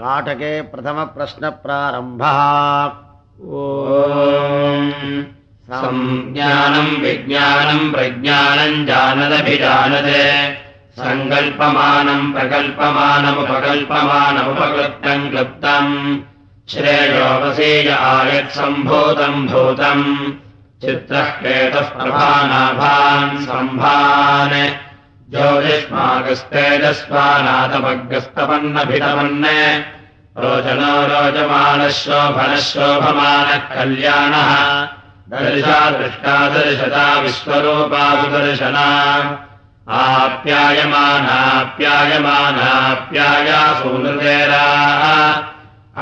काटके प्रथमप्रश्नप्रारम्भः। संज्ञानम् विज्ञानम् प्रज्ञानम् जानदभिजानते सङ्कल्पमानम् प्रकल्पमानमुपकल्पमानमुपकृप्तम् क्लृप्तम् श्रेयोपसेय आयत्सम्भूतम् भूतम् चित्रः केतः प्रभानाभान् सम्भान् ज्योतिष्मागस्तेजस्वानाथमग्रस्तपन्नभितपन् रोचनो रोचमानः शोभनः शोभमानः कल्याणः दर्शा दृष्टा दर्शता विश्वरूपासुदर्शना आप्यायमानाप्यायमानाप्याया सूनृतेरा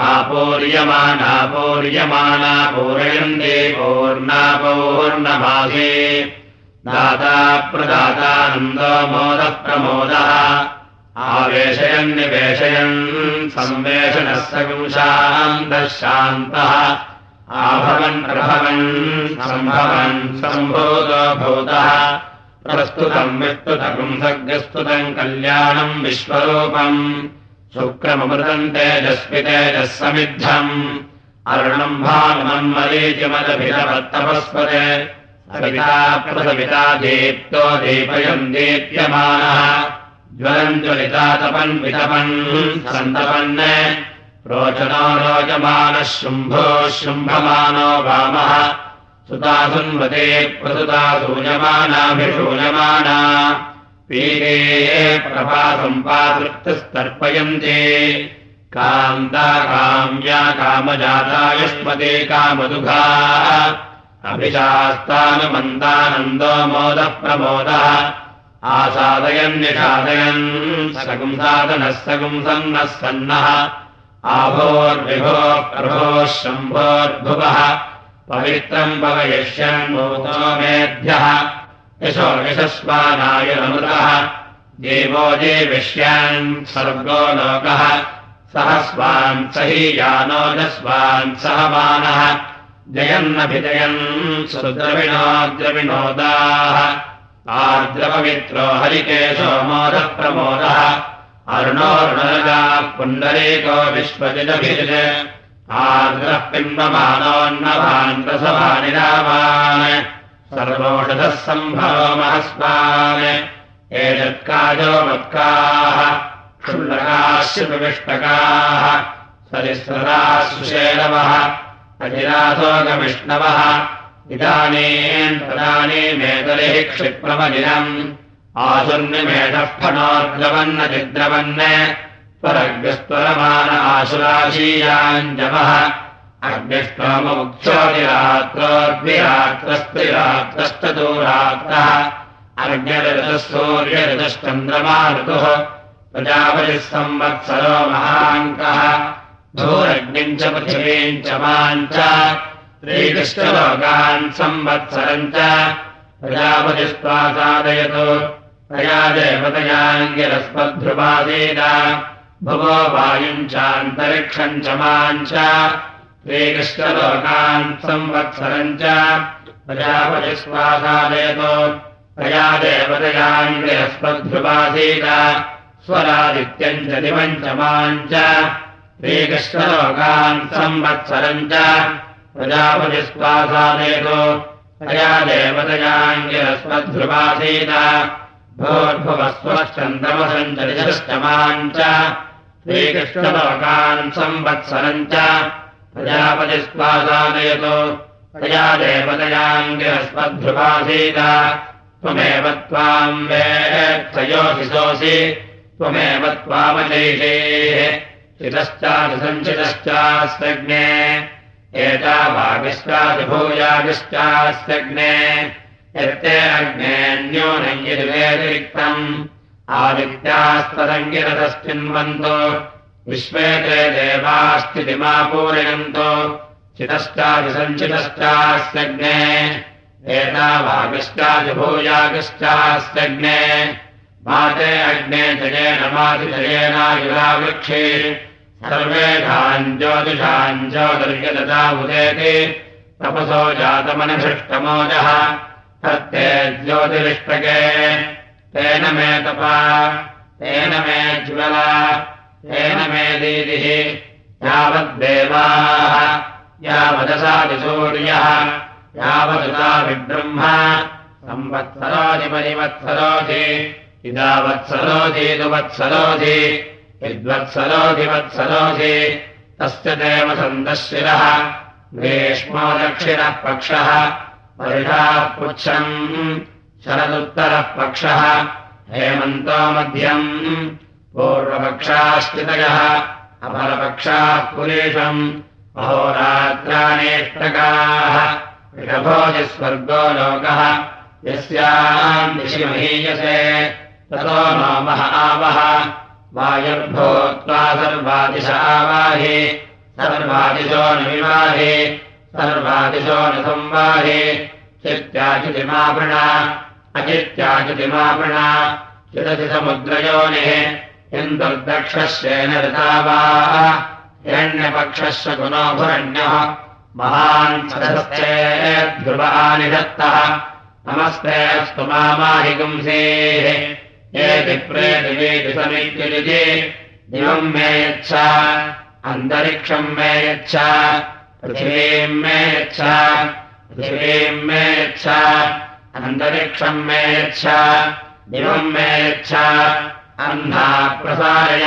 आपूर्यमानापूर्यमाना पूरयन्ति पूर्णापूर्णमासे दाता प्रदातानन्दो मोदः प्रमोदः। आवेशयन्निवेशयन् संवेशनः सगुंशान्तः शान्तः। आभवन् प्रभवन् सम्भवन् सम्भूतो भूतः। प्रस्तुतम् विस्तुतम् सर्गस्तुतम् कल्याणम् विश्वरूपम्। शुक्रममृतम् तेजस्वि तेजः समिद्धम् अरुणम् भानुमन्मरीचिमदभिलवत्तपस्पते सविता प्रसविता दीप्तो दीपयम् दीप्यमानः। ज्वलम् ज्वलिता तपन् वितपन् सन्तपन् रोचनो रोचमानः शुम्भो शुम्भमानो वामः। सुता सुन्वते प्रसुता सूयमानाभिषूयमाना पीरे प्रभासम्पातृप्तस्तर्पयन्ते कान्ता काम्या कामजाता युष्मते कामदुघा अभिशास्तानुमन्तानन्दो मोदः प्रमोदः आसादयन्निषादयन् सगुंसादनः सगुंसन्नः सन्नः। आभोर्विभो प्रभोः शम्भोर्भुवः। पवित्रम् पवयिष्यन् भूतो मेभ्यः यशो यशस्वानाय नमृतः देवो देविष्यान् सर्गो लोकः। सह स्वान् स हि यानोजस्वान् सह मानः जयन्नभिजयन् सुद्रविणोद्रविनोदाः आर्द्रपवित्रो हरिकेशो मोदप्रमोदः अरुणोर्णजाः पुण्डरीको विश्वजिदभिज आर्द्रः रामान् सर्वोषधः सम्भवो महस्वान् एतत्काजो मत्काः क्षुल्लकाश्रुविष्टकाः सरिस्रदाः सुशेलवः अजिरासोगविष्णवः। इदानीम् तदानीमेतलिः क्षिप्रमदिनम्। आसुन्निमेधः फणोद्रवन्न चिद्रवन् स्वरग्रस्त्वरमान आशुराशीयाञ्जवः। अग्निष्टोममुक्षोदिरात्रोद्विरात्रस्त्रिरात्रश्चतुरात्रः अर्घ्यऋतः सूर्यऋतश्चन्द्रमा ऋतुः। प्रजापतिः संवत्सरो महाङ्कः भूरग्निम् च पृथिवीम् च माम् च श्रीकृष्णलोकान् संवत्सरम् च प्रजापतिस्त्वा साधयतु तया देवतयाङ्गिरस्मद्ध्रुवादेन भुवो वायुम् चान्तरिक्षम् च माम् च श्रीकृष्णलोकान् संवत्सरम् च प्रजापतिस्वासादयतो तया देवतयाङ्गिरस्मद्ध्रुवासीन स्वरादित्यम् च दिवम् च माम् च श्रीकृष्णलोकान् संवत्सरम् च प्रजापतिस्वासादयतो तया देवतयाङ्गिरस्मद्ध्रुवासीन भोर्भुवस्वश्चन्द्रमसम् चरितश्च माम् च श्रीकृष्णलोकान् संवत्सरम् च प्रजापतिस्वासादयतो तया देवतयाङ्गिरस्मद्ध्रुवासीन त्वमेव त्वाम् वेत्थयोऽसिसोऽसि त्वमेव त्वामजैषेः चितश्चादिसञ्चितश्चास्यग्ने एता यत्ते अग्नेऽन्योनम् यदिवेतिरिक्तम् आदित्यास्तरङ्गिरतश्चिन्वन्तो विश्वे ते देवास्थितिमापूरयन्तो चितश्चादिसञ्चितश्चास्यग्ने एता भागश्चादिभूयागश्चास्यग्ने माते अग्ने जयेन मातिजयेनायुरावृक्षे सर्वेषाम् ज्योतिषाम् ज्योतिर्यदता उदेति तपसो जातमनभृष्टमोजः तत्ते ज्योतिरिष्टके। तेन मे तपा तेन मे ज्वला तेन मे दीदिः यावद्देवाः यावदसादिसूर्यः यावदुता विब्रह्म संवत्सरोधि परिवत्सरोधि इदावत्सरोधीतु वत्सरोधि विद्वत्सरोधि वत्सरोधि तस्य देव सन्दशिरः ग्रीष्मो दक्षिणः पक्षः वर्षाः पुच्छम् शरदुत्तरः पक्षः हेमन्तो मध्यम् पूर्वपक्षाश्चितयः अपरपक्षाः पुरेशम् अहोरात्राणेष्टकाः ऋषभोजिस्वर्गो लोकः यस्याम् दिशि महीयसे ततो नो मह आवः वायुर्भूत्वा सर्वादिश सर्वादिशो न विवाहि सर्वादिशो न संवाहि। चित्याचितिमावृण अचित्याचितिमावृण चिरचिसमुद्रयोनिः इन्दुर्दक्षस्येन ऋता वा हिरण्यपक्षस्य गुणोभुरण्यः महान् दत्तः नमस्ते अस्तु मामाहि पुंसेः एति प्रेतिवेति समित्युलिति दिवम् मे यच्छ अन्तरिक्षम् मे यच्छ पृथिवीम् मे यच्छ पृथिवीम् मे यच्छ अन्तरिक्षम् मे यच्छ दिवम् मे यच्छ अह्ना प्रसारय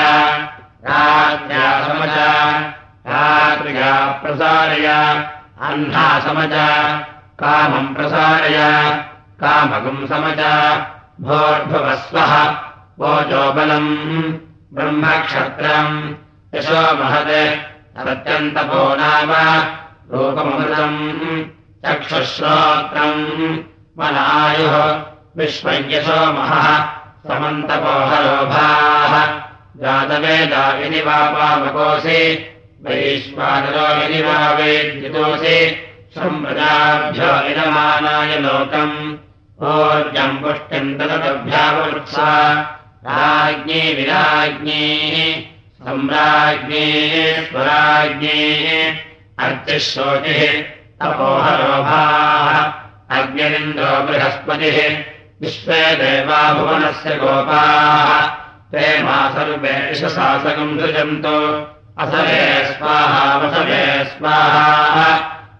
राज्ञा समज रात्र्या प्रसारय अह्ना समज कामम् प्रसारय कामकम् समज भोर्भुवस्वः। वोजोबलम् ब्रह्मक्षत्रम्। यशो महत्। अत्यन्तपो नाम। रूपमृतम् चक्षुश्रोत्रम्। मनायुः विश्वयशो महः। समन्तपोहरोभाः जातवेदा यदि वा पावकोऽसि वैश्वानरो यदि वा वेद्युतोऽसि सम्प्रजाभ्यो इदमानाय लोकम् ओर्जम् पुष्टिम् ददभ्यावृत्सा राज्ञी विराज्ञी सम्राज्ञी स्वराज्ञी अर्चिः शोचिः तपोहरोभाः अग्निरिन्द्रो बृहस्पतिः विश्वे देवा भुवनस्य गोपाः। ते मा सर्वे शासकम् सृजन्तु। असवे स्वाहा वसवे स्वाहा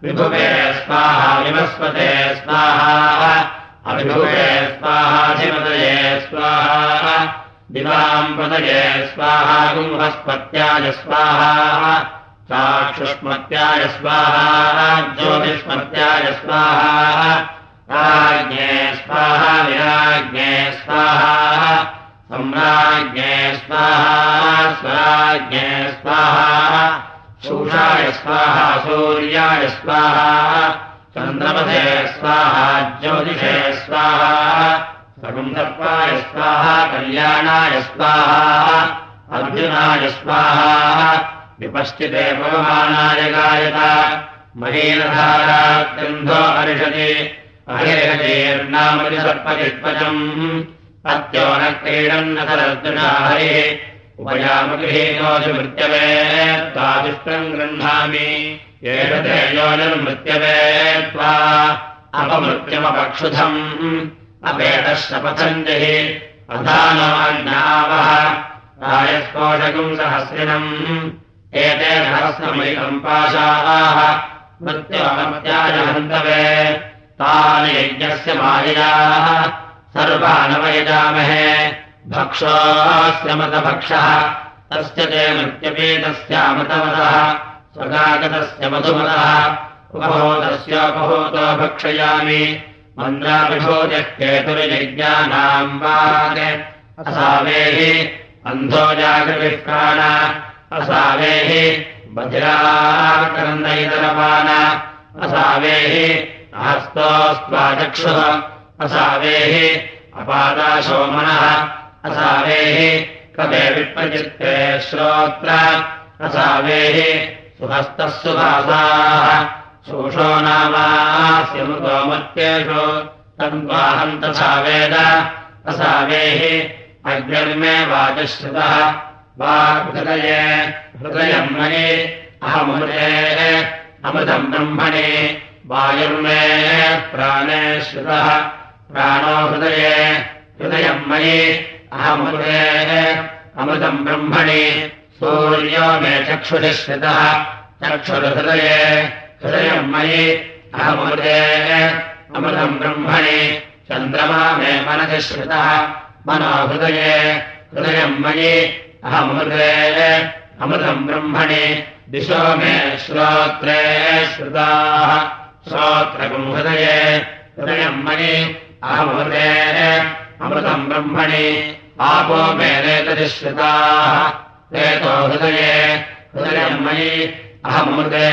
विभुवे स्वाहा विवस्वते स्वाहा अभिभुवे स्वाहाधिपतये स्वाहा। दिवाम् पतये स्वाहा गुंहस्पत्याय स्वाहा। चाक्षुष्मत्याय स्वाहा, ज्योतिष्मत्याय स्वाहा। राज्ञे स्वाहा, विराज्ञे स्वाहा। सम्राज्ञे स्वाहा, स्वराज्ञे स्वाहा। शूषाय स्वाहा सूर्याय स्वाहा। चन्द्रपथे स्वाहा ज्योतिषे स्वाहा सकुन्दर्पाय स्वाहा कल्याणाय स्वाहा अर्जुनाय स्वाहा विपश्चिते पवमानाय गायत महीनधारात्यन्धो अर्षति अहिर्हतीर्नामति सर्पचित्पचम् अत्यो न क्रीडन्नतरर्जुना हरिः उपयामगृहीनोऽसि मृत्यवे त्वादिष्टम् गृह्णामि निर्मृत्यवे त्वा अपमृत्यमपक्षुधम् अपेटः शपथञ्जहि अधानाज्ञावः रायस्पोषकम् सहस्रिणम् एते सहस्रमयिकम् पाशाः मृत्योमत्याय हन्तवे तानि यज्ञस्य माययाः सर्वानवयजामहे भक्षोऽस्य मतभक्षः तस्य ते मृत्यपीतस्यामतमतः स्वगागतस्य मधुमतः उपभूतस्योपभूतो भक्षयामि। मन्द्राभिभूतिः केतुर्यज्ञानाम् जागृभिः प्राण। असावेहि बधिराकरन्दयितरपान असावेहि हस्तोस्त्वाचक्षुः असावेहि अपादाशोमनः असावेहि कवे विप्रचित्ते श्रोत्र। असावेहि सुहस्तः सुभासाः शोषो नामास्य मृतोमत्येषु तन्त्वाहम् तथा वेद। असावेहि अग्निर्मे वाचश्रुतः। वाहृदये हृदयम् मयि अहमृते अमृतम् ब्रह्मणि। वायुर्मे प्राणे श्रुतः। प्राणो हृदये हृदयम् मयि अहमृते अमृतम् ब्रह्मणि सूर्यो मे चक्षुषि श्रितः चक्षुरहृदये हृदयम् मयि अहमृते अमृतम् ब्रह्मणि चन्द्रमा मे मनसि श्रितः मनोहृदये हृदयम् मयि अहमृते अमृतम् ब्रह्मणि दिशो मे श्रोत्रे श्रुताः श्रोत्रकम् हृदये हृदयम् मयि अहमृते अमृतम् ब्रह्मणि आपो मे रेतति श्रुताः रेतो हृदये हृदयम् मयि अहमृते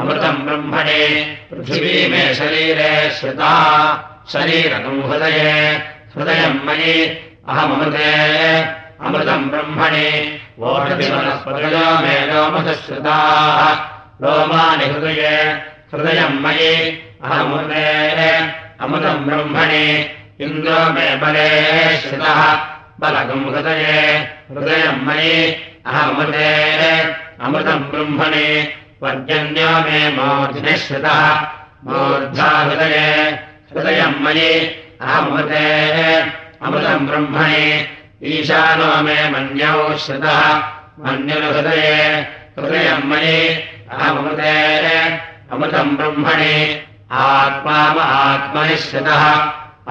अमृतम् ब्रह्मणि, पृथिवी मे शरीरे श्रुता, शरीरकम् हृदये हृदयम् मयि अहमृते अमृतम् ब्रह्मणि वोषधिवनस्पतयो मे लोमसश्रुताः लोमानि हृदये हृदयम् मयि अहमृते अमृतम् ब्रह्मणि, इन्द्रो मे बले श्रुतः। बलकम् हृदये हृदयम् मयि अहमृते अमृतम् ब्रह्मणि पर्जन्यो मे मूर्ध्नि श्रुतः मूर्धा हृदये हृदयम् मयि अहमृते अमृतम् ब्रह्मणि ईशानो मे मन्यौ श्रुतः मन्युर्हृदये हृदयम् मयि अहमृते अमृतम् ब्रह्मणि आत्मा महात्मनि श्रुतः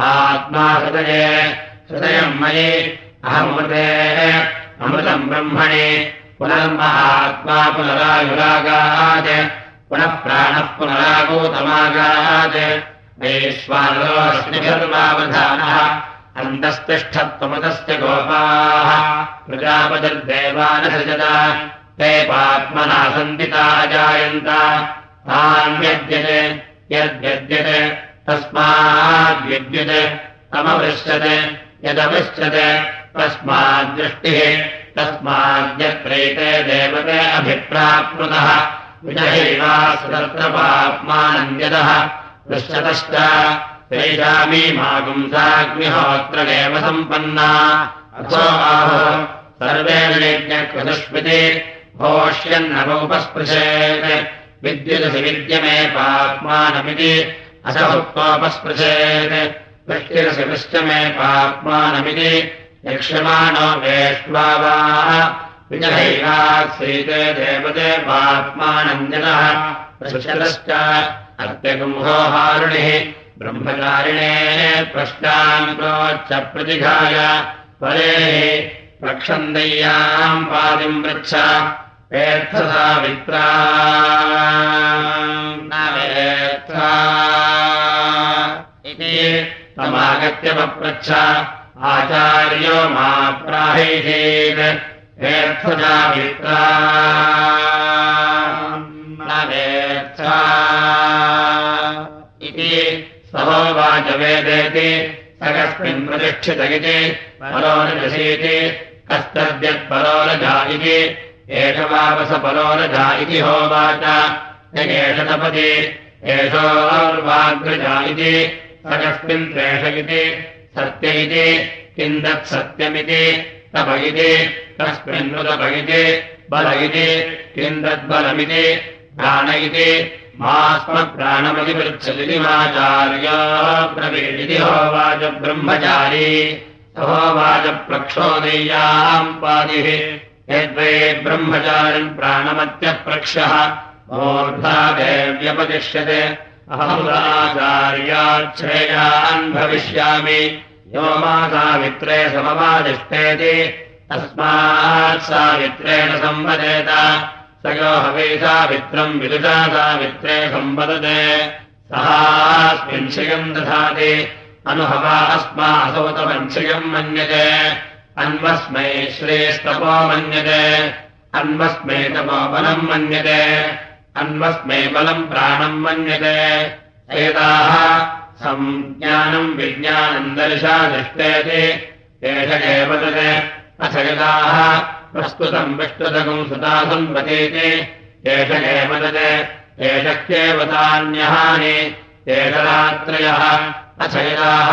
आत्मा हृदये हृदयम् मयि अहमृते अमृतम् ब्रह्मणि। पुनर्महात्मा पुनरायुरागात्। पुनः प्राणः पुनरागोतमागात्। वैश्वानरोऽस्मिभिर्वावधानः अन्तस्तिष्ठत्वमतस्य गोपाः। प्रजापतिर्देवानसृजत ते पात्मना सन्दिता अजायन्त तान्यद्यते यद्यद्यते। तस्माद्विद्युत्। तमवृश्यते यदवृश्यते तस्माद्दृष्टिः तस्माद्यत्रैते देवते अभिप्राप्नुतः। विजहैवा दृश्यतश्च तेषामीमागुंसाग्निहोत्रमेव सम्पन्ना। अथो आहो सर्वेण यज्ञकृतस्मृति भोष्यन्नवोपस्पृशेत् विद्युदसि विद्यमे पाप्मानमिति असहुत्वोपस्पृशेत् वृष्टिरसि वृष्टमे पाप्मानमिति यक्ष्यमाणो वेष्ट्वा वा विजहैवात्सीते देवते पाप्मानन्दनः पृच्छतश्च अत्यगुंहोहारुणिः ब्रह्मचारिणे प्रश्नान् प्रोच्च प्रतिघाय परेः प्रक्षन्दय्याम् पादिम् पृच्छ वेत्थसावित्रा न वेत्था इति तमागत्य पप्रच्छ आचार्यो मा प्राहिषेत् न वेत्था इति सहोवाच वेदेति। स कस्मिन् प्रतिष्ठित इति। परोरजसीति कस्तद्यत्परोरजा इति। एष वावस परोरजा इति होवाच। यगेष तपति एषोर्वाग्रजा इति स कस्मिन् त्वेष इति सत्य इति किम् तत्सत्यमिति तप इति कस्मिन्नुतप इति बल इति किम् तद्बलमिति प्राण इति मास्मप्राणमतिपृच्छदिमाचार्या ब्रवीदिति होवाच ब्रह्मचारी होवाच प्रक्षोदय्याम् पादिः यद्वै ब्रह्मचारिम् प्राणमत्यप्रक्षः। मूर्धा देव्यपतिष्यते अहमुदाचार्याच्छ्रेयान् भविष्यामि। यो मा सावित्रे समवादिष्टेति तस्मात् सावित्रेण संवदेत। स यो हवे विदुषा सावित्रे सम्वदते सहास्मिन्शयम् दधाति। अनुभवा अस्मा असौतमञ्चयम् मन्यते। अन्वस्मै श्रेस्तपो मन्यते। अन्वस्मै तपो बलम् मन्यते अन्वस्मै बलम् प्राणम् मन्यते। एताः सञ्ज्ञानम् विज्ञानम् दर्शा दृष्टेति। एष एव तत् अथ यदाः प्रस्तुतम् विष्टुतकम् सुता सम्पतेति एष एव तत् एष केवतान्यहानि एषरात्रयः अथ यदाः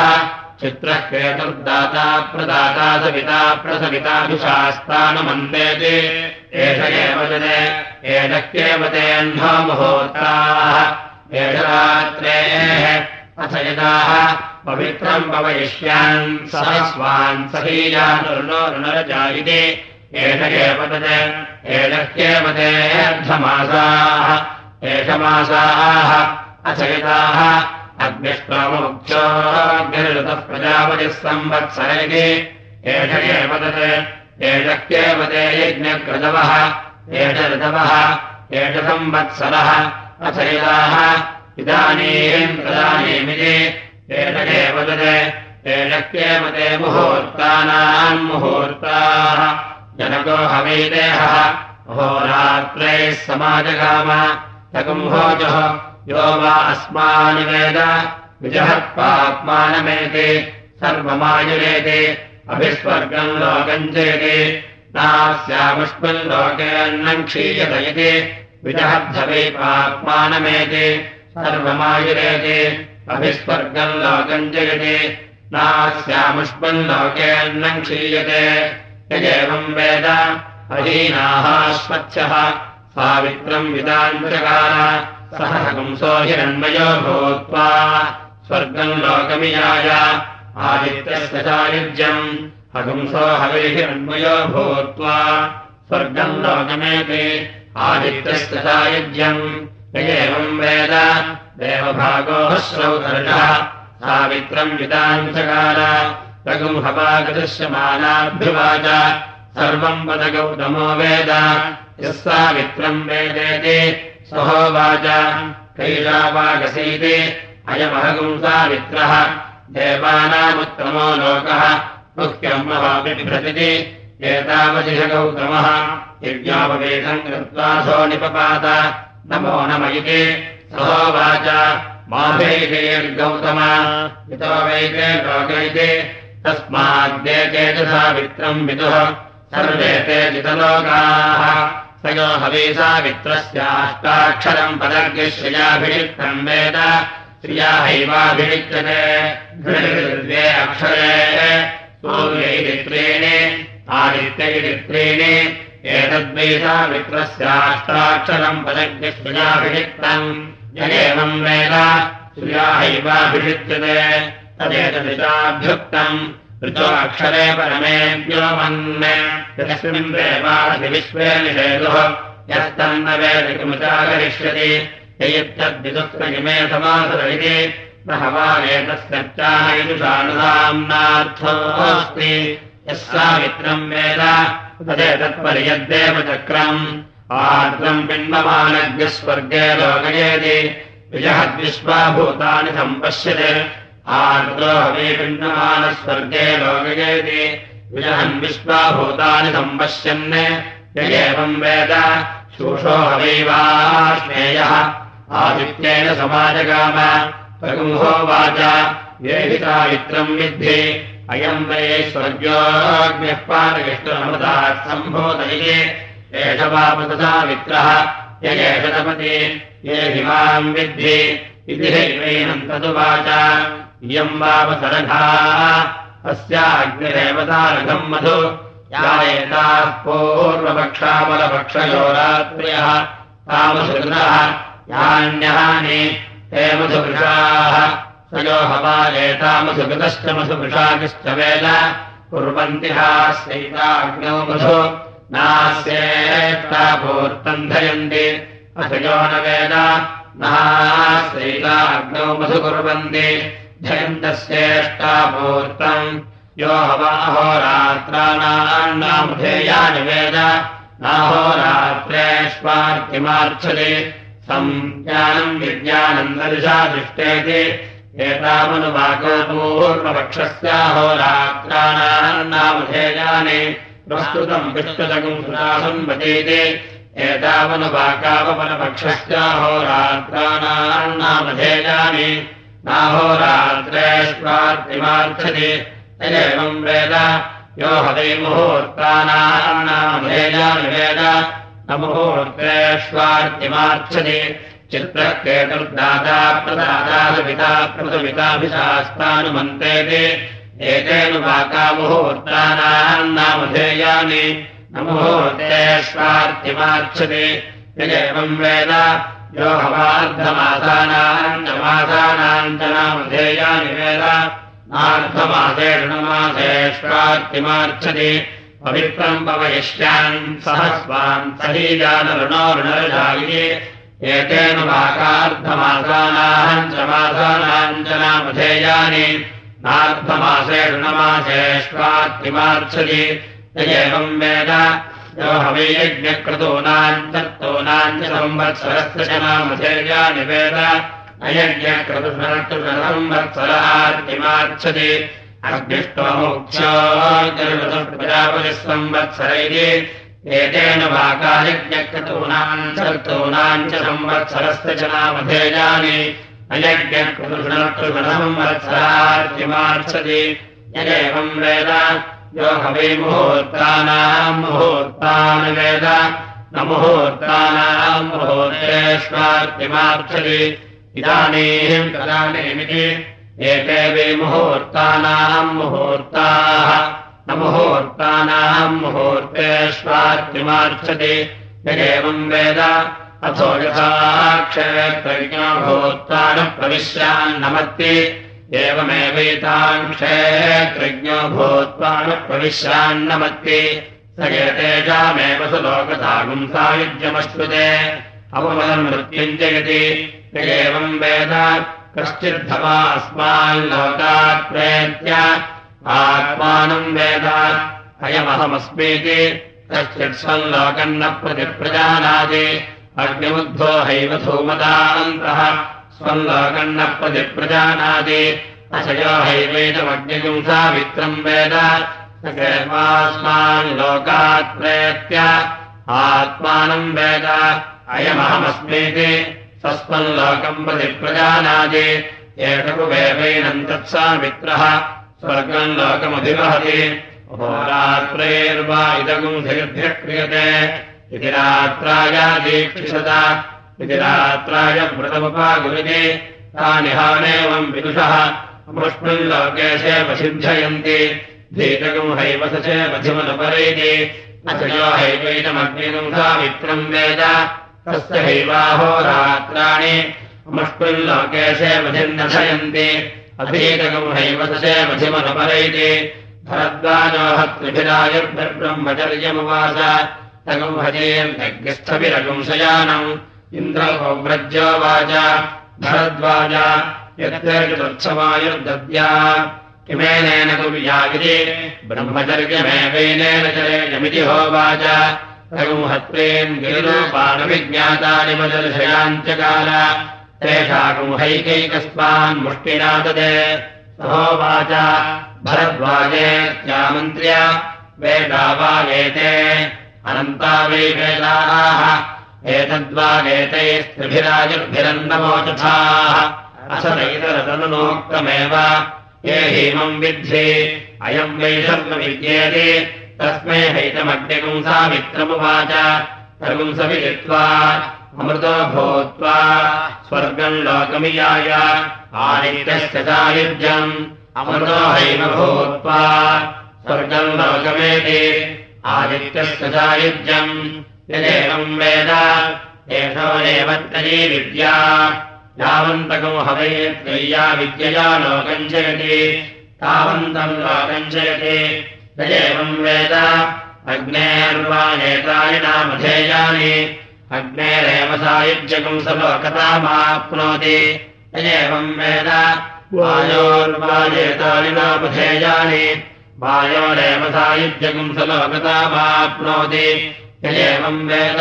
चित्रः केतुर्दाता प्रदाता सविता प्रसविताभिशास्तानमन्तेति एष एव तत् एष केवतेऽह्नो मुहूर्ताः। एष रात्रेः अथ यदाः पवित्रम् पवयिष्यान् सहस्वान् ऋणरजा इति एष एव तत् एषह्येव ते अर्धमासाः। एषमासाः अचयिताः अग्निष्टोमुख्योऽग्निरुतः प्रजापतिः संवत्सर। इति एष एव तत्। एषह्येव ते यज्ञकृतवः एष ऋतवः एष संवत्सरः अचयिताः इदानीम् तदानीमिति। एष एव तत्। एषह्येव ते मुहूर्तानाम् मुहूर्ताः। जनको हवीदेहः। होरात्रैः समाजगाम। तकुम्भोजः यो वा अस्मानि वेद। विजहत्पात्मानमेति सर्वमायुरेति। अभिस्वर्गम् लोकम् चेति। नास्यामस्मिन् लोके अन्नम् क्षीयत इति विजहद्धवैपात्मानमेति सर्वमायुरेति। अभिस्वर्गम् लोकम् चेति नास्यामुष्मन् लोके अन्नम् क्षीयते। यजेवम् वेद। अहीनाः स्वच्छः। सावित्रम् विदाञ्चकार सह हंसो हिरण्मयो भूत्वा स्वर्गम् लोकमियाय आदित्यस्य सायुज्यम् हगुंसो हविर्हिरण्मयो भूत्वा स्वर्गम् लोकमेति आदित्यस्य सायुज्यम् यजेवम् वेद देवभागोः श्रौतर्षः सावित्रम् विदाञ्चकार रघुम् हवागदृश्यमानाभ्युवाच सर्वम् वद गौतमो वेद यः सावित्रम् वेदेति सहोवाच कैलावागसीति। अयमहगुम् सावित्रः देवानामुत्तमो लोकः। मुख्यम् महाबिभ्रतिति एतावदिह गौतमः। यज्ञापवेदम् कृत्वा सो निपपात नमो नम इति। सहोवाच माभैर्गौतम यतो वैते लोकैते तस्माद्देते च सावित्रम् विदुः सर्वे ते जितलोकाः स यो हवे सावित्रस्याष्टाक्षरम् पदर्गिश्रियाभिषिक्तम् वेद। श्रिया हैवाभिषिक्यते। द्वे अक्षरे। सूर्यै त्रीणि आदित्यैः त्रीणि एतद्वै सावित्रस्याष्टाक्षरम् पदग्निश्रियाभिषिक्तम् यदेवम् वेद। श्रिया हैवाभिषिच्यते तदेतदिशाभ्युक्तम् ऋतो अक्षरे परमे व्योमन् यस्मिन् देवाधिविश्वे निषेदुः यस्तन्न वेदिकमुचाकरिष्यति ययुक्तद्विदुःखिमे समासर इति प्रहवानेतस्यच्चायुषानुधाम्नार्थोऽस्ति यः सावित्रम् वेद। तदेतत्पर्यद्देव चक्रम्। आर्द्रम् पिण्डमानज्ञः स्वर्गे लोकयेति। विजहद्विश्वाभूतानि सम्पश्यते आर्द्रो हवे पिण्डमानस्वर्गे लोकयेति। विजहन् विश्वाभूतानि सम्पश्यन् य एवम् वेद। शूषो हवैवाश्मेयः आदित्येन समाजगाम। प्रगुंहोवाच ये हि सावित्रम् विद्धि। अयम् वै स्वर्गोऽग्न्यः पारकृष्णमृतात् सम्भोधये एष एष तपति। ये हिमाम् विद्धि। इति हैवैनम् तदुवाच इयम् वापसरघाः अस्याग्निरेवतारघम् मधु। या एताः पूर्वपक्षामलपक्षयोरात्र्यः तामसुकृतः यान्यहानि ते मधुभृषाः स यो हवालेतामसुकृतश्च मधुभृषाकिश्च वेद। कुर्वन्ति हास्यैताग्नौ मधु। नास्येष्टापूर्तम् धयन्ति। अथ यो न वेद। नास्यैताग्नौ मधु कुर्वन्ति धयन्तस्येष्टापूर्तम् यो हवाहोरात्राणान्नामुधेयानि वेद। नाहोरात्रेष्वार्तिमार्च्छति सञ्ज्ञानम् विज्ञानम् दर्शा दृष्टेति। एतावनुवाको पूर्वपक्षस्याहोरात्राणान्नामुधेयानि प्रस्तुतम् विष्णुतकम् सुनासम् वदेति एतावनुवाकावपरपक्षस्याहोरात्राणान्नामधेयानि नाहोरात्रेष्वार्तिमार्च्छति एवम् वेद। यो हदै मुहूर्तानान्नामधेयानि वेद न मुहूर्तेष्वार्तिमार्च्छति चित्रकेतुर्दाता प्रदाता प्रसुमिताभिशास्तानुमन्त्रेति एतेन वाकामुहूर्तानान्नामधेयानि न मुहूर्तेष्वार्तिमार्च्छति यदेवम् वेद यो हवार्धमासानाम् च मासानाम् च नामधेयानि वेद। नार्धमासेषु मासेष्वार्तिमार्च्छति पवित्रम् पवयिष्यान् सह स्वान् सहीजानरुणोरुणरजायि एतेन वाकार्धमासानाहम् च मासानाम् च नामधेयानि नार्धमासे ऋणमासेष्वात्तिमार्च्छति एवम् वेद यो हवैयज्ञक्रतूनाम् तत्तूनाम् च संवत्सरस्य च नामधेयानि वेद। अयज्ञक्रतुसंवत्सरात्तिमार्च्छति प्रजापतिः संवत्सर इति एतेन वाकायज्ञक्रतूनाम् चर्तूनाम् च संवत्सरस्य च नामधेयानि अयज्ञकृतुषणकृषणसंवत्सरार्तिमार्च्छति यदेवम् वेद यो हवै मुहूर्तानाम् मुहूर्तान् वेद। न मुहूर्तानाम् मुहूर्तेष्वार्तिमार्च्छति इदानीम् तदानीमिति एते वै मुहूर्तानाम् मुहूर्ताः। न मुहूर्तानाम् मुहूर्तेष्वार्तिमार्च्छति यदेवम् वेद। अथो यथा क्षेत्रज्ञो भूत्वानः एवमेवैताम् क्षेत्रज्ञो भूत्वानः प्रविश्यान्नमत्ति स एतेषामेव सु लोकसागुम् सायुज्यमश्नुते अपमदमृत्युम् जयति। एवम् वेद कश्चिद्धवा अस्माल्लोकात् प्रेत्य। आत्मानम् वेद अयमहमस्मीति। कश्चित् स्वल्लोकम् न प्रतिप्रजानाति। अग्निमुग्धो हैव धूमदान्तः स्वल्लोकम् न प्रतिप्रजानाति अशयो हैवैतमग्निगुम् सावित्रम् वेद। सर्वास्माल्लोकात् प्रेत्य। आत्मानम् वेद। अयमहमस्मीति। तस्मल्लोकम् प्रतिप्रजानाति एतकुवेवैनम् तत्सामित्रः स्वर्गम् लोकमधिवहति होरात्रैर्वा इदगुम् धैर्भ्यः क्रियते इति रात्रायादीक्षिषत इति रात्राय व्रतमुपागुरुते तानिहानेवम् विदुषः। मुष्मिन् लोके सेवसिद्धयन्ति धीतगुम् हैव स चेवधिमनुपरैति अथयो सामित्रम् वेद। तस्य हैवाहोरात्राणि मुष्मिन् लोके सेवधिर्नशयन्ति अधीतगुम् हैव स चेवधिमनुपरैति भरद्वाजोहत्रिभिरायुर्ब्रह्मचर्यमुवाच तगुम् हजेर्यज्ञस्थभिरगुंशयानम् इन्द्रव्रज्योवाच भरद्वाज यत्तर्गुत्सवायुर्दद्या किमेनेन कुर्यागिति ब्रह्मचर्यमेवैनेन चरेयमिति होवाच तगुम् हत्रेन् गिरिरूपाणविज्ञातानि मदर्शयाञ्चकाल तेषागुंहैकैकस्मान् मुष्टिना ददे सहोवाच भरद्वाजेत्यामन्त्र्य वेदावागेते अनन्ता वै वेदाः। एतद्वागेतैस्त्रिभिराजुर्भिरन्नमोचथाः असदैतरतनुनोक्तमेव ये हीमम् विद्धि अयम् वै शर्मविद्येति तस्मै हैतमग्निगुंसामित्रमुवाच तगुंसविदित्वा अमृतो भूत्वा स्वर्गम् लोकमियाय। आदित्यस्य सायुज्यम् अमृतो हैव भूत्वा। स्वर्गम् लोकमेति आदित्यस्य सायुज्यम् यदेवम् वेद एषो तरी विद्या। यावन्तकम् हवयेत्वय्या विद्यया लोकम् जयति। तावन्तम् लोकम् जयति। यदेवम् वेद अग्नेर्वा नामधेयानि। अग्नेरेव सायुज्यकम् स लोकतामाप्नोति यदेवम् वेद वायोर्वाजेतानि नामधेयानि। वायोरेव सायुज्यकम् स लोकतामाप्नोति यदेवम् वेद।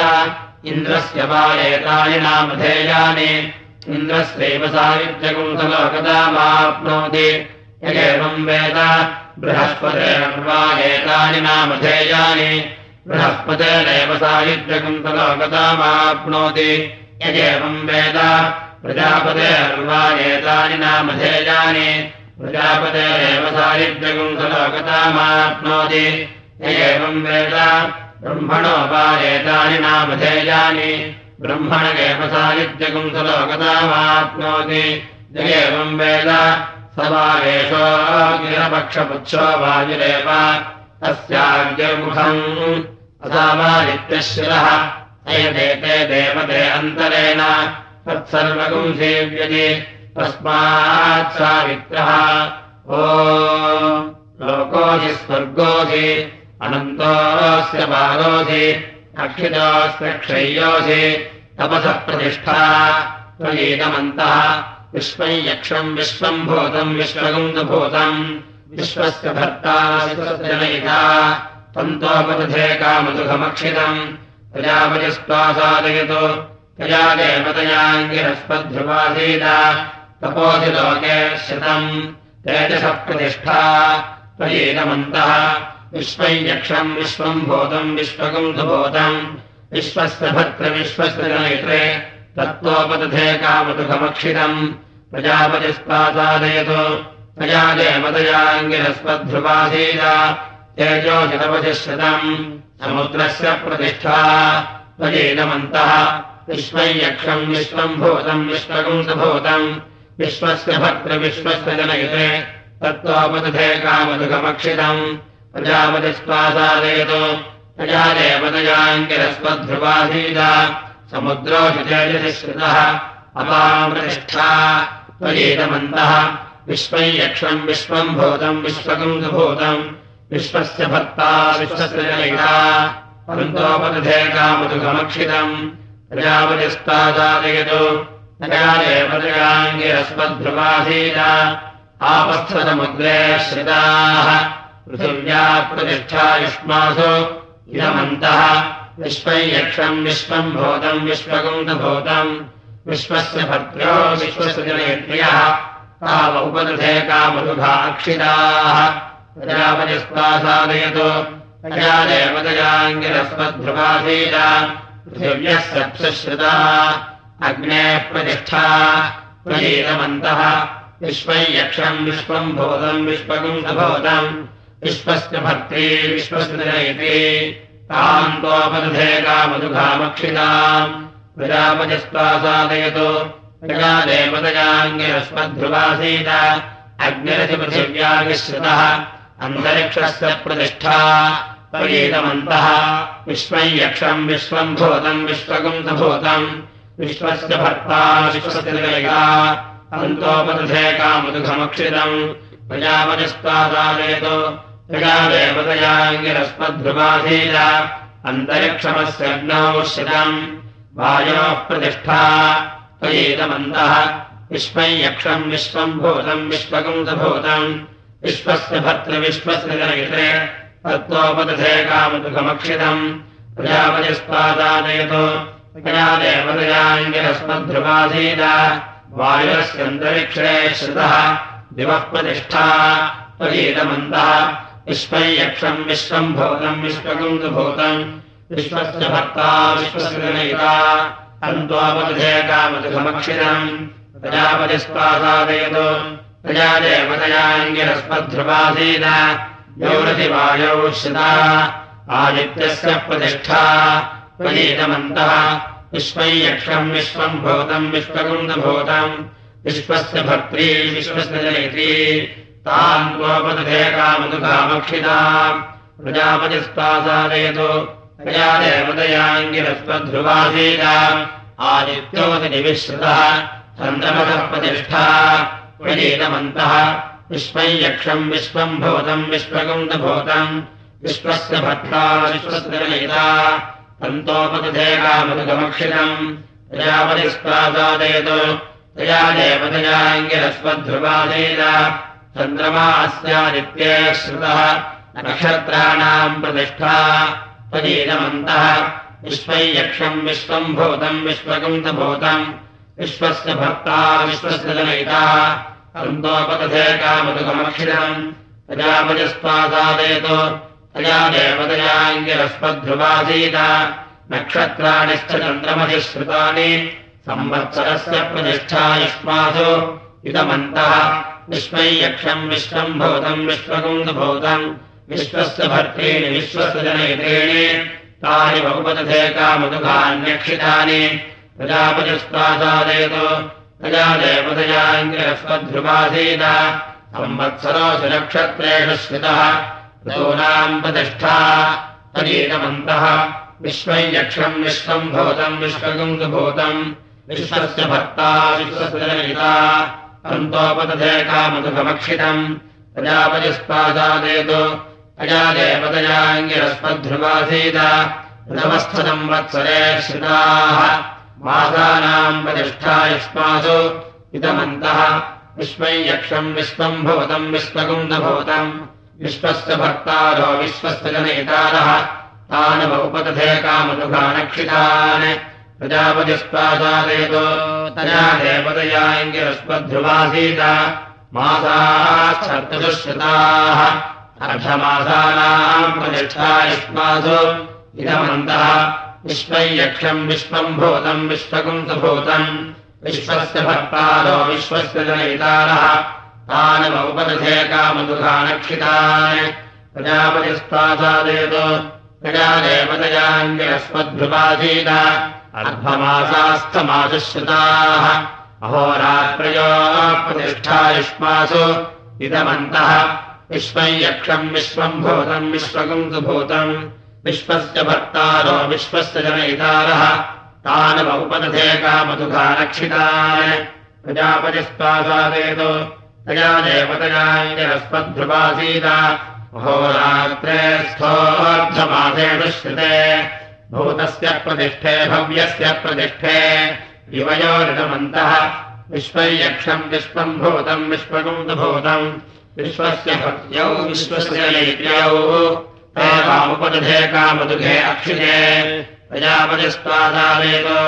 इन्द्रस्य वायेतानि नामधेयानि इन्द्रस्यैव सायुज्यकम् स लोकतामाप्नोति यदेवम् वेद। बृहस्पतेर्वायेतानि नामधेयानि बृहस्पतेरेव सायुज्यकम् स लोकतामाप्नोति यदेवम् वेद। प्रजापतेर्वायेतानि नामधेयानि प्रजापतेरेव सायुज्यकम् स लोकतामाप्नोति एवम् वेद ब्रह्मणो वायेतानि नामधेयानि ब्रह्मणगेव सायुज्यकम् स लोकतामाप्नोति एवम् वेद स वागेशो गिरपक्षपुच्छो वायुरेव तस्याग्निर्मुखम् असावादित्यशिरः अयदेते देवते अन्तरेण तत्सर्वगुम् सेव्यति। तस्मात् सावित्रः ओ लोकोऽसि स्वर्गोऽसि अनन्तोऽस्य बालोऽसि अक्षितोऽस्य क्षय्योऽसि, तपसः प्रतिष्ठा त्वयेदमन्तः विश्वम् यक्षम् विश्वम् भूतम् विश्वगुन्दभूतम् विश्वस्य भर्ता विश्वजनयिता तन्तोपदधे कामदुघमक्षितम् प्रजापतिस्त्वासादयतु, प्रजा देवतयाङ्गिरस्पध्रुवासीत तपोधि लोके श्रितम् तेजसः प्रतिष्ठा त्वयेदमन्तः विश्वम् यक्षम् विश्वम् भूतम् विश्वगुन्दभूतम् विश्वस्य भर्तृविश्वस्य जनयित्रे तत्त्वोपदधे कामदुघमक्षितम् प्रजापतिस्त्वासादयतु। प्रजा देवतयाङ्गिरस्पध्रुवासीत तेजोजितवशिश्रितम् समुद्रस्य प्रतिष्ठा। त्वयेदमन्तः विश्वम् यक्षम् विश्वम् भूतम् विश्वगुंसभूतम् विश्वस्य भर्तृविश्वस्य जनयिते तत्त्वोपदधे कामदुघमक्षितम् प्रजापतिस्त्वासादयतु प्रजा देवतयाङ्गिरस्पध्रुवासीत समुद्रोषितेजसि श्रुतः। अपामृतिष्ठा त्वयेदमन्तः विश्वम् यक्षम्, विश्वम् भूतम् विश्वगुंसभूतम् विश्वस्य भर्ता, विश्वस्य जनयिता परन्तोपदधे कामदुघमक्षितम् प्रजापतिस्तादादयतु प्रजादेवतयाङ्गिरस्मद्ध्रुवासीत आपस्थसमुद्रे श्रिताः। पृथिव्या प्रतिष्ठा युष्मासु। इदमन्तः। विश्वम् यक्षम् विश्वम् भूतम् विश्वगुन्दभूतम् विश्वस्य भर्त्रो विश्वस्य जनयत्र्यः ताव उपदधे कामदुभाक्षिताः प्रजापतिस्तासादयतु प्रजादेवतयाङ्गिरस्मद्ध्रुवासीत पृथिव्यः सप्सश्रुता अग्नेः प्रतिष्ठा। प्रयेतमन्तः विश्वम् यक्षम् विश्वम् भूतम् विश्वगुंसभूतम् विश्वस्य भर्त्री विश्वस्य जनयति तान्तोपदधे कामदुघामक्षिताम् प्रजापतिस्त्वासादयतु। प्रजा देवतयाङ्गिरस्मद्ध्रुवासीत अग्निरथिपृथिव्यागिश्रितः अन्तरिक्षस्य प्रतिष्ठा। प्रयेतमन्तः विश्वम् यक्षम् विश्वम् भूतम् विश्वगुंसभूतम् विश्वस्य भर्ता विश्वस्य जनयिता अन्तोपदधे कामदुघमक्षितम् प्रजापतिस्त्वासादयतु। प्रजा देवतयाङ्गिरस्मद्ध्रुवासीत अन्तरिक्षमस्य अग्नौ श्रितम् वायोः प्रतिष्ठा। त्वयेदमन्तः विश्वम् यक्षम् विश्वम् भूतम् विश्वगुंसभूतम्। विश्वस्य भर्तृविश्वस्य जनयित्रे तत्त्वोपदधे कामदुघमक्षितम् प्रजापतिस्त्वासादयतु प्रजा देवतयाङ्गिरस्मद्ध्रुवासीत वायुरस्यन्तरिक्षे श्रुतः दिवः प्रतिष्ठा। त्वयेदमन्तः विश्वम् यक्षम् विश्वम् भूतम् विश्वगुंसभूतम् विश्वस्य भर्ता विश्वस्य जनयिता तन्त्वापदधे कामदुघमक्षितम् प्रजापतिस्त्वासादयतु प्रजा देवतयाङ्गिरस्मद्ध्रुवासीत यौरतिवायौ श्रिता आदित्यस्य प्रतिष्ठा। त्वयेदमन्तः विश्वम् यक्षम् विश्वम् भूतम् विश्वगुन्दभूतम् विश्वस्य भर्त्री विश्वस्य जनयित्री तान् त्वोपदधे कामदुकामक्षिता प्रजापतिस्तासादयतु प्रजा देवतयाङ्गिरस्वध्रुवासीत आदित्योतिनिविश्रुतः चन्द्रमसः प्रतिष्ठा। प्रयेतमन्तः विश्वम् यक्षम् विश्वम् भूतम् विश्वगुन्दभूतम् विश्वस्य विश्वस्य जनयिता तन्तोपदधे कामदुगमक्षितम् प्रजापतिस्त्वासादयतु। प्रजा देवतयाङ्गिरस्वध्रुवासीत चन्द्रमा अस्यादित्ये श्रुतः नक्षत्राणाम् प्रतिष्ठा त्वयेदमन्तः विश्वम् यक्षम् विश्वम् भूतम् विश्वगुन्दभूतम् विश्वस्य भर्ता विश्वस्य जनयिता। तन्तोपदधे कामदुगमक्षितम् प्रजापतिस्त्वासादयतु प्रजा देवतयाङ्गिरस्पध्रुवासीत। नक्षत्राणिश्च चन्द्रमसि श्रुतानि। संवत्सरस्य प्रतिष्ठा युष्मासु। इदमन्तः यक्षम् विश्वम् भूतम् विश्वगुन्दभूतम् विश्वस्य भर्त्रीणि विश्वस्य जनयित्रीणि तानि बहुपदधे कामदुघान्यक्षितानि प्रजापतिस्त्वासादयतु। ऋतूनाम् प्रतिष्ठा। विश्वम् विश्वगुन्दभूतम् विश्वस्य भर्ता, विश्वस्य प्रजापतिस्तादादयतु अया देवतयाङ्गिरस्मध्रुवासीत प्रथमस्थनम् वत्सरे श्रिताः। मासानाम् प्रतिष्ठा युष्मासु इदमन्तः। विश्वै यक्षम् विश्वम् भवतम् विश्वकुन्दभूतम् विश्वस्य भर्तारो विश्वस्य जनयितारः। तानवपदधे कामनुघानक्षितान् प्रजापतिस्पादादयतो तया देवतयाङ्गिरस्मध्रुवासीत मासाश्चतुश्रुताः अर्धमासानाम् प्रतिष्ठा युष्मासु इदमन्तः। विश्वै यक्षम् विश्वम् भूतम् विश्वकुन्दभूतम् विश्वस्य भक्तारो विश्वस्य जनयितारः। तानवपदधे कामदुघानक्षितान् प्रजापतिस्पादादयतो प्रजा देवतयाङ्गिरस्मद्भ्युपासीत अर्धमासास्थमासुश्रुताः अहोरात्रयो प्रतिष्ठा युष्मासु इदमन्तः। विश्वम् यक्षम् विश्वम् भूतम् विश्वकुन्दुभूतम् विश्वस्य भर्तारो विश्वस्य जनयितारः तानवपदधे कामदुघानक्षितान् प्रजापतिस्पादादेतो तया देवतयाङ्गिरस्मद्भ्युपासीत अहोरात्रे स्थोऽर्धमासेषु श्रुते भूतस्य प्रतिष्ठे भव्यस्य प्रतिष्ठे। युवयोरिदमन्तः विश्वयक्षम् विश्वम् भूतम् विश्वकुन्दभूतम् विश्वस्य भक्त्यौ विश्वस्य लैत्र्यौ तामुपदधे कामदुघे अक्षिते प्रजापतिस्त्वादावेतो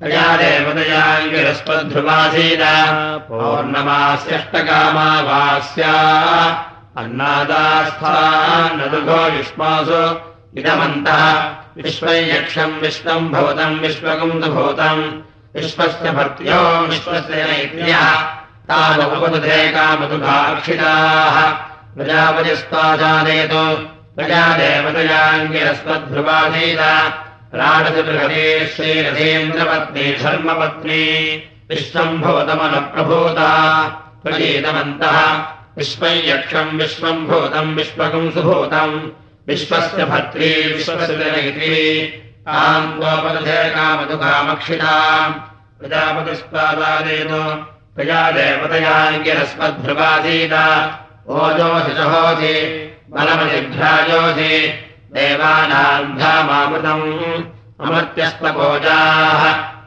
तया देवतयाङ्गिरस्पध्रुवासीत पौर्णमास्यष्टकामावास्या अन्नादास्थान्नदुघो युष्मासु इदमन्तः विश्वयक्षम् विश्वम् भवतम् विश्वकुन्दभूतम् विश्वस्य भर्त्यो विश्वस्य नैत्र्यः। तावपदधे कामदुघाक्षिताः प्रजापतिस्त्वाजादेतो। प्रजा देवतयाङ्गिरस्मद्ध्रुवासीत राडतिबृहते श्रीरथेन्द्रपत्नी धर्मपत्नी। विश्वम् भवतमनप्रभूता प्रचेतवन्तः। विश्वयक्षम् विश्वम् भूतम् विश्वकम् सुभूतम् विश्वस्य भर्त्री विश्वस्य जनयित्री ताम् गोपदधे कामदुकामक्षिताम् प्रजापतिस्पादादेतो प्रजा देवतयाङ्गिरस्मद्भ्रुवासीत ओजोऽसि सहोसि बलमतिभ्राजोऽसि देवानाम् धामामृतम् अमर्त्यस्त्वकोजाः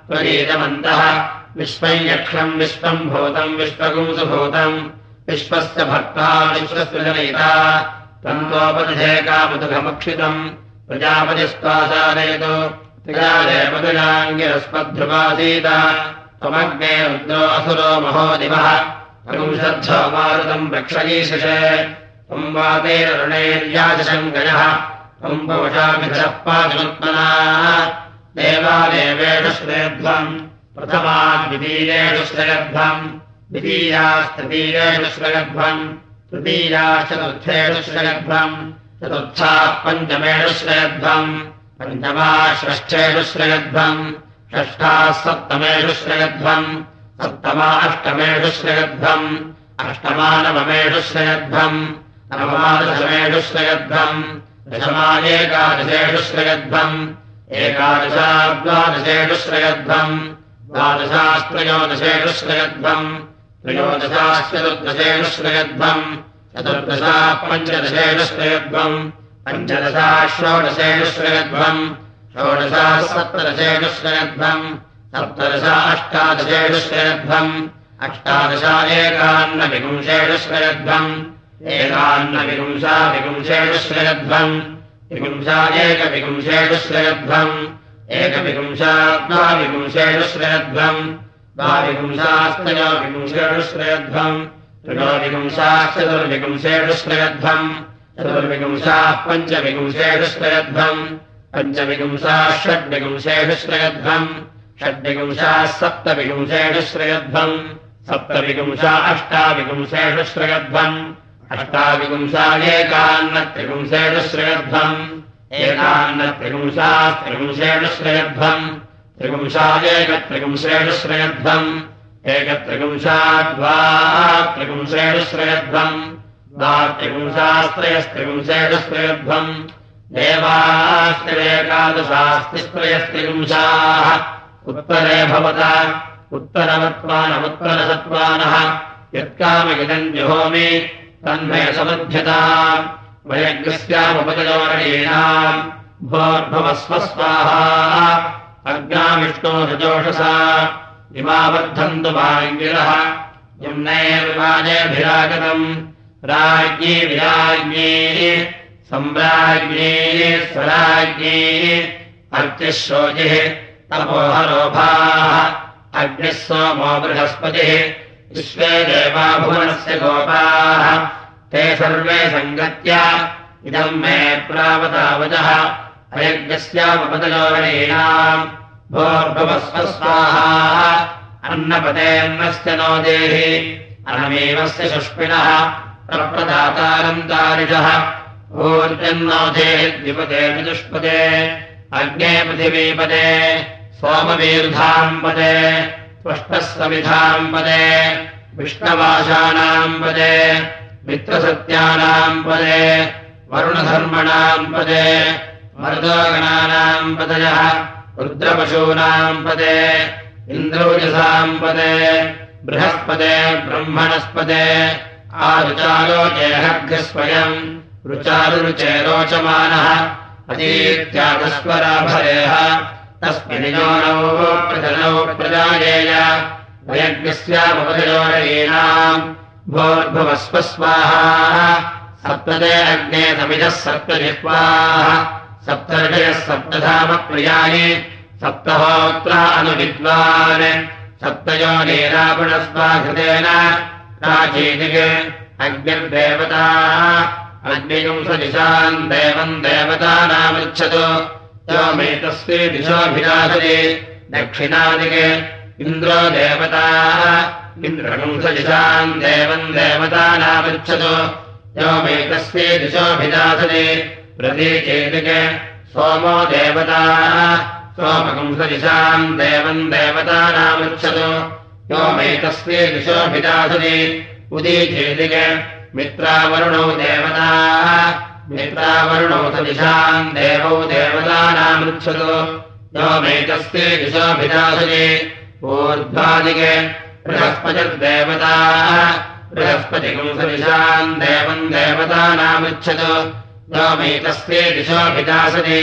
त्वरीतमन्तः विश्वयक्षम् विश्वम् भूतम् विश्वकुंसुभूतम् विश्वस्य भक्ता विश्वस्य जनयिता तन्तोपदधे कामदुघमक्षितम् प्रजापतिस्त्वासादयतो त्रिगादेवतयाङ्गिरस्मद्भ्रुवासीत त्वमग्ने रुद्रो असुरो महो दिवः। पुंसद्धो मारुतम् रक्षयीशिषे। त्वम् वातेररुणेर्याजशम् गजः त्वम् पोषाभिधः पादुत्मना देवादेवेषु श्रेध्वम्। प्रथमाद्वितीयेषु श्रयध्वम् द्वितीयास्तृतीयेषु श्रयध्वम् तृतीयाश्चतुर्थेषु श्रयध्वम् चतुर्थाः पञ्चमेषु श्रयध्वम् पञ्चमा षष्ठेषु षष्ठाः श्रयध्वम् सप्तमा अष्टमेषु श्रयध्वम् अष्टमा नवमेषु श्रयध्वम् नवमादशमेषु श्रयध्वम् दशमानेकादशेषु श्रयध्वम् एकादशा श्रयध्वम् द्वादशास्त्रयोदशेषु श्रयध्वम् त्रयोदशाश्चतुर्दशेषु श्रयध्वम् चतुर्दशा पञ्चदशेषु श्रयध्वम् पञ्चदशा षोडशेषु श्रयध्वम् षोडशा सप्तदशेषु श्रयध्वम् सप्तदशा अष्टादशेषु श्रयध्वम् अष्टादशा एकान्नविपुंशेषु श्रयध्वम् एकान्नविपुंसा विपुंशेषु श्रयध्वम् विपुंसा एकविपुंशेषु श्रयध्वम् एकविपुंसा द्वाविपुंशेषु श्रयध्वम् द्वाविपुंसास्तयो विपुंशेषु श्रयध्वम् त्रयोविपुंसाश्चतुर्विपुंशेषु श्रयध्वम् चतुर्विपुंसाः पञ्चविपुंशेषु श्रयध्वम् पञ्चविपुंसाः षड्विपुंशेषु श्रयध्वम् षड्विपुंसाः सप्तविपुंशेषु श्रयध्वम् सप्तविपुंसा अष्टाविपुंशेषु श्रयध्वम् अष्टाविपुंसा एकान्नत्रिपुंशेषु श्रयध्वम् एकान्नत्रिपुंसाः त्रिपुंशेषु श्रयध्वम् त्रिपुंसा एकत्रिपुंशेषु श्रयध्वम् एकत्रिपुंसा द्वा त्रिपुंशेषु श्रयध्वम् द्वा त्रिपुंसास्त्रयस्त्रिपुंशेषु श्रयध्वम् देवास्त्रिरेकादशास्तिस्त्रयस्त्रिपुंसाः उत्तरे भवत उत्तरवत्वानमुत्तरसत्त्वानः यत्कामगिदम् जुहोमि तन्मे समध्यता वयज्ञस्यामुपतयोरणीणाम् भोर्भवस्व स्वाहा अग्नाविष्णो रजोषसा इमावर्धन्तु वाङ्गिरः यम्नैर्वाजभिरागतम् राज्ञी विराज्ञी सम्राज्ञी स्वराज्ञी अर्चिः शोचिः तपोहरोभाः। अग्निः सोमो बृहस्पतिः। विश्वे देवा भुवनस्य गोपाः। ते सर्वे सङ्गत्य इदम् मे प्रावतावचः अयज्ञस्यापदयोरणीणाम् भोर्भवस्व स्वाहा अन्नपतेऽन्नस्य नो देहि। अनमेवस्य तारिषः। ऊर्जन्नो देहि द्विपदे विदुष्पदे अग्ने पृथिवीपदे। सोमवीर्धाम् पदे। त्वष्टः समिधाम् पदे। विष्णवाशानाम् पदे। मित्रसत्यानाम् पदे। वरुणधर्मणाम् पदे मर्दोगणानाम् पदयः रुद्रपशूनाम् पदे इन्द्रोजसाम् पदे बृहस्पदे ब्रह्मणस्पदे आरुचारोचेहर्घस्वयम् रुचारुरुचे रोचमानः अतीत्यागस्वराभरेह तस्मिन्योनौ प्रजनौ प्रजायेय वयज्ञस्यामुपयोरणीनाम् भोर्भुवस्व स्वाहा सप्तदे अग्ने समिजः सप्तजिह्वाः सप्तर्षयः सप्तधामप्रियाणि सप्तहोत्रा अनुविद्वान्। सप्तयो नीरापुणस्वाघृतेन प्राचीदिक् अग्निर्देवता अग्निगुंसदिशाम् देवम् देवतानामृच्छतु योमेतस्ये दिशोऽभिलाषति दक्षिणादिके इन्द्रो देवता। इन्द्रगुंसदिशाम् देवम् देवतानामृच्छतु योमेतस्ये दिशोऽभिलाषति प्रतीचेतिके सोमो देवता। सोमगुंसदिशाम् देवम् देवतानामृच्छतु योमेतस्ये दिशोऽभिलाषति उदीचेतिके मित्रावरुणौ देवताः। मित्रावरुणौ सदिशाम् देवौ देवतानामृच्छतु योमेतस्ते दिशोऽभिदासने ऊर्ध्वादिके बृहस्पतिर्देवताः। बृहस्पतिकम् सदिशाम् देवम् योमेतस्ते दिशोऽभिदासने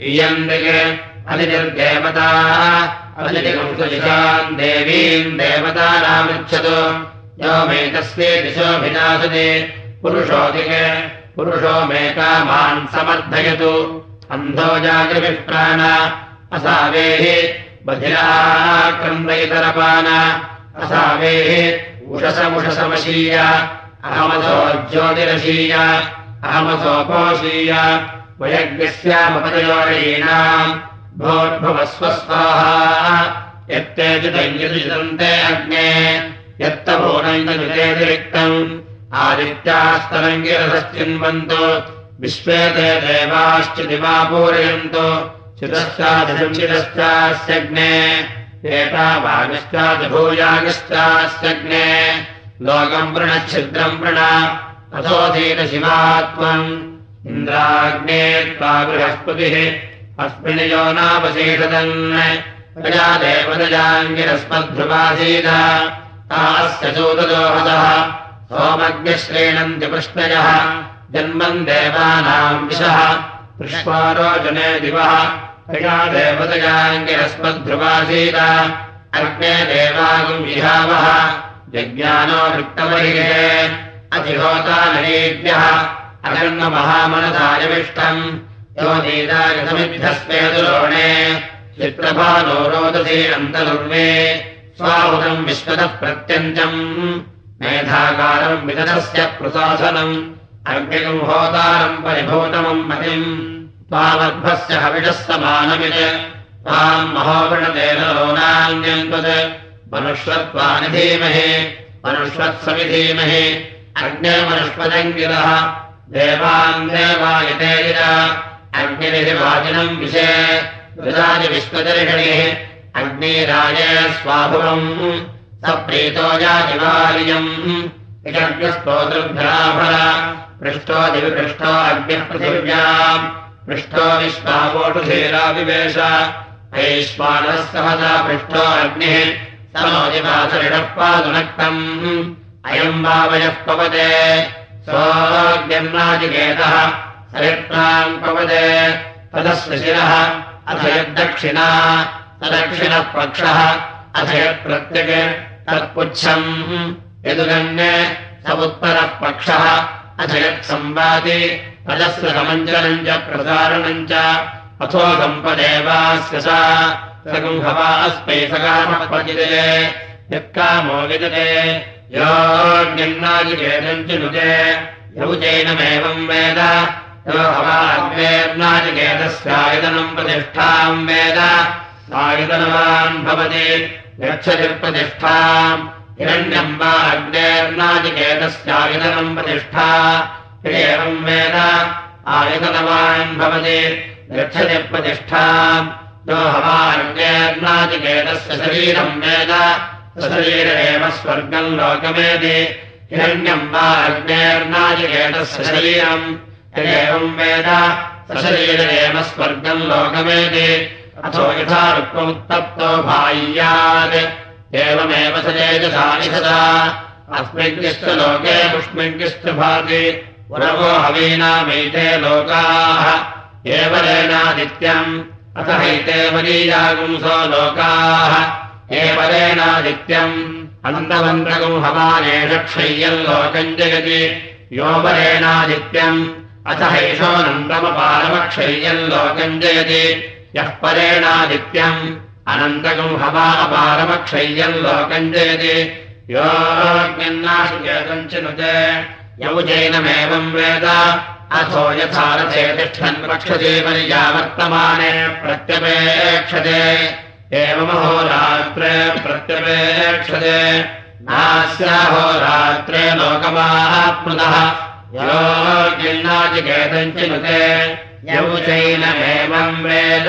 इयम् दिग् अनिर्देवताः अनिर्गुंसुशान् देवीम् देवतानामृच्छतु। यो मे तस्ये दिशोऽभिदासने पुरुषो दिग् पुरुषो मे कामान् समर्थयतु। अन्धो जागृभिप्राण असावेः बधिराक्रन्दयितरपान असावेः उषसमुषसमशीय। अहमसो ज्योतिरशीया। अहमसोपोषीय। वयज्ञस्यामपदयोरीणाम् भोर्भुवस्व स्वाहा यत्ते चिदञ्जलितन्ते अग्ने। यत्तपूर्णैतनितेतिरिक्तम् आदित्यास्तरङ्गिरसश्चिन्वन्तु। विश्वे ते देवाश्च दिवा पूरयन्तु चितश्चादिचितश्चास्यग्ने एतावागश्चादिभूयागश्चास्यग्ने लोकम् प्रणच्छिद्रम् प्रण अथोधीतशिवात्मम् इन्द्राग्ने त्वा बृहस्पतिः। अस्मिन् यो नावशेषदन् प्रजा चोददोहदः सोमज्ञश्रेणन्ति कृष्णयः जन्मम् देवानाम् विशः पुष्पारोचने दिवः। प्रजा देवदजाङ्गिरस्मद्ध्रुवासीद अग्ने देवागुम् विहावः। यज्ञानो वृत्तमरिगे अधिहोतानरेभ्यः अगन्महामनसायविष्टम् यो नीतागतमिभ्यस्मेदुरोणे चित्रभानो रोदसे अन्तरुर्वे स्वाहुतम् विश्वतः प्रत्यञ्चम् मेधाकारम् विदधस्य प्रशासनम् अग्निकम् होतारम् परिभूतमम् मतिम्। त्वामर्भस्य हविषः समानमित्। त्वाम् महोगणतेन लोनान्यन्त्वत् मनुष्वत्वानि धीमहि मनुष्वत्सविधीमहि अग्निर्मनुष्पदङ्गिरः देवान् देवायते गिर अग्निरिहि वाजिनम् विषे। विश्वदर्षणिः अग्निराजे स्वाभुवम्। स प्रीतो जातिवार्यम्। इषग्स्तोतृभ्राभर पृष्ठो दिविपृष्ठो अग्निः पृथिव्याम् पृष्ठो विश्वावोटुधीराविवेश ऐश्वानः सहसा पृष्ठो अग्निः। समोदिवासरिणः पादुनक्तम् अयम् वावयः पवते। सोऽग्निर्नाजिकेतः सयत्राम् पवदे तदस्य शिरः। अथ यद्दक्षिणा तदक्षिणः पक्षः अथ यत्प्रत्यक् तत्पुच्छम्। यदुगण्य स उत्तरः पक्षः अथ यत्संवादि तदस्य समञ्जनम् च प्रसारणम् च। अथो सम्पदेवास्य सा। सगुंहवा अस्मै सकामपतिते यत्कामो विदते योऽग्निर्नाजिकेतम् च यौजैनमेवम् वेद यो हवाग्नेर्नाजिकेतस्यायतनम् प्रतिष्ठाम् वेद सायतनवान् भवति गच्छति प्रतिष्ठाम् हिरण्यम् वा अग्नेर्नाजिकेतस्यायतनम् प्रतिष्ठा एवम् वेद आयतनवान् भवति गच्छति प्रतिष्ठाम् यो हवाग्नेर्नाजिकेतस्य शरीरम् वेद शरीर एव स्वर्गम् लोकमेति हिरण्यम् वा अग्नेर्नाजिकेतस्य शरीरम्। एवम् वेद सशरीर एव स्वर्गम् लोकमेति अथो यथा रुक्ममुत्तप्तो बाह्यात् एवमेव स तेजसानिषदा अस्मिन्निश्च लोके पुष्मिन्निश्च भाति। पुरवो हवीनामैते लोकाः। एवरेणादित्यम् अथ हैते वरीयागुंसो लोकाः एवरेणादित्यम् अनन्तवन्द्रगुम् हवानेष क्षय्यम् लोकम् जगति। योपरेणादित्यम् अथ हैषोऽनन्तमपारमक्षय्यम् लोकम् जयति यः परेणादित्यम् अनन्तकम् हवा अपारमक्षय्यम् लोकम् जयति योऽग्निन्नाशिकेतम् चिनुते यौजैनमेवम् वेद। अथो यथा रथे तिष्ठन् रक्षते पर्यावर्तमाने प्रत्यपेक्षते एवमहोरात्रे प्रत्यपेक्षते नास्याहोरात्रे लोकमाप्नुतः योऽग्निन्नाचिकेतम् चिनुते यौजैनमेवम् वेद